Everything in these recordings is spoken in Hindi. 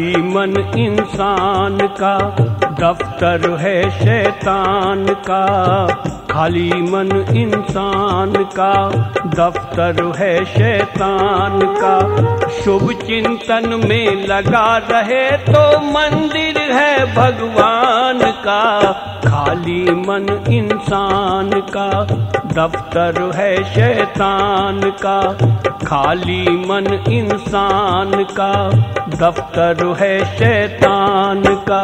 मन इंसान का, दफ्तर है शैतान का। खाली मन इंसान का, दफ्तर है शैतान का। शुभ चिंतन में लगा रहे तो मंदिर है भगवान का। खाली मन इंसान का, दफ्तर है शैतान का। खाली मन इंसान का, दफ्तर है शैतान का।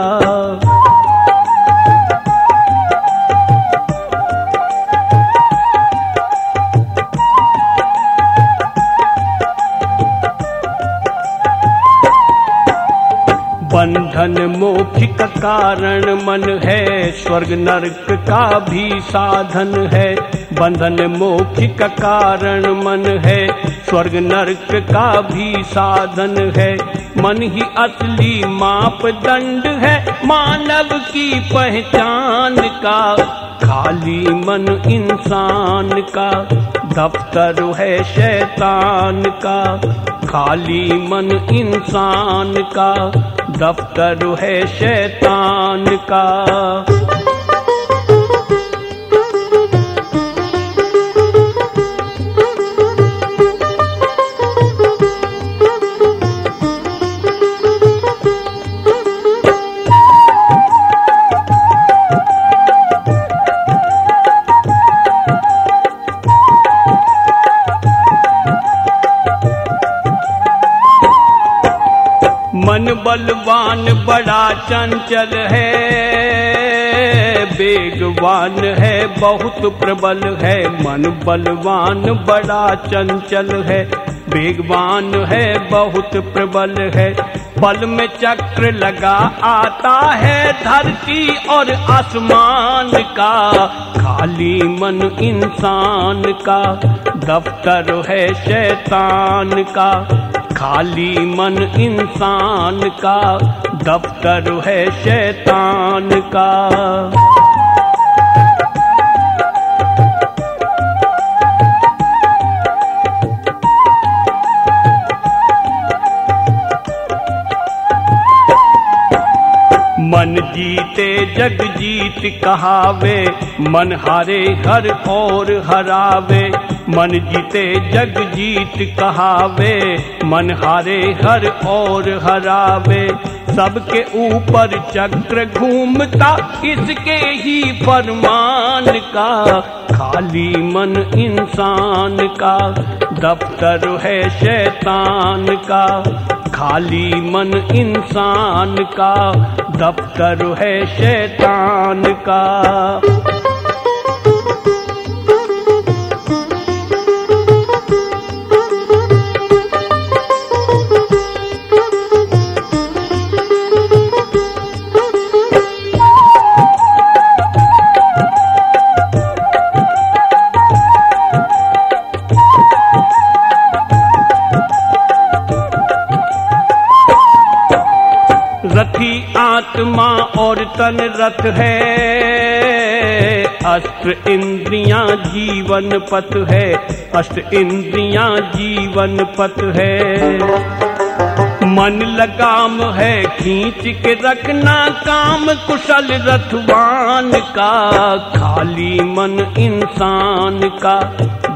बंधन मोक्ष का कारण मन है, स्वर्ग नरक का भी साधन है। बंधन मोक्ष का कारण मन है। स्वर्ग नरक का भी साधन है। मन ही असली मापदंड है। मानव की पहचान का, खाली मन इंसान का। दफ्तर है शैतान का, खाली मन इंसान का। दफ्तर है शैतान का। मन बलवान बड़ा चंचल है, बेगवान है, बहुत प्रबल है। मन बलवान बड़ा चंचल है, बेगवान है, बहुत प्रबल है। पल में चक्र लगा आता है धरती और आसमान का। खाली मन इंसान का, दफ्तर है शैतान का। खाली मन इंसान का, दफ्तर है शैतान का। मन जीते, जग जीत कहावे, मन हारे, हर और हरावे। मन जीते जग जीत कहावे, मन हारे हर और हरावे। सबके ऊपर चक्र घूमता, इसके ही फरमान का। खाली मन इंसान का, दफ्तर है शैतान का। खाली मन इंसान का, दफ्तर है शैतान का। आत्मा और तन रथ है। अष्ट इंद्रियाँ जीवन पथ है। अष्ट इंद्रियाँ जीवन पथ है। मन लगाम है, खींच के रखना काम। कुशल रथवान का, खाली मन इंसान का।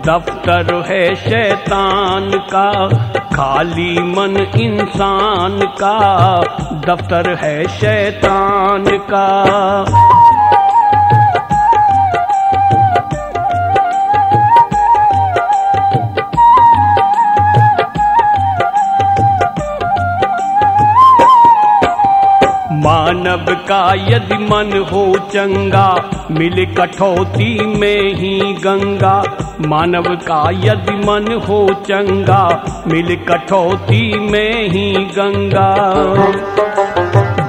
दफ्तर है शैतान का, खाली मन इंसान का। दफ्तर है शैतान का। मानव का यदि मन हो चंगा, मिल कठौती में ही गंगा। मानव का यदि मन हो चंगा, मिल कठौती में ही गंगा।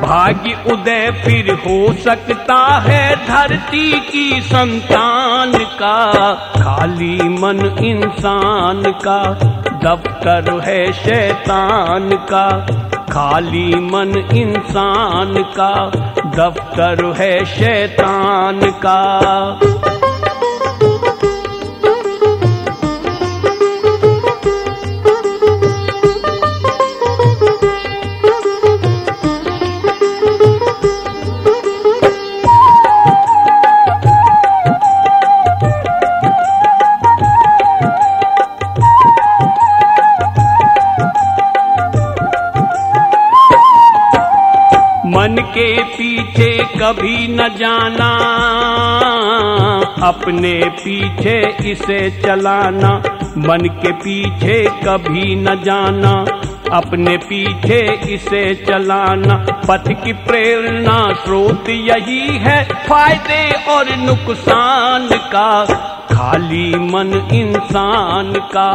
भाग्य उदय फिर हो सकता है धरती की संतान का। खाली मन इंसान का, दफ्तर है शैतान का। खाली मन इंसान का, दफ्तर है शैतान का। के पीछे कभी न जाना, अपने पीछे इसे चलाना, मन के पीछे कभी न जाना, अपने पीछे इसे चलाना। पथ की प्रेरणा स्रोत यही है, फ़ायदे और नुकसान का। खाली मन इंसान का,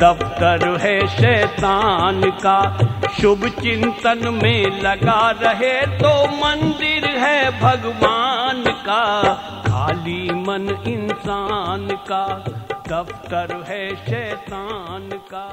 दफ्तर है शैतान का। शुभ चिंतन में लगा रहे तो मंदिर है भगवान का। खाली मन इंसान का, दफ्तर है शैतान का।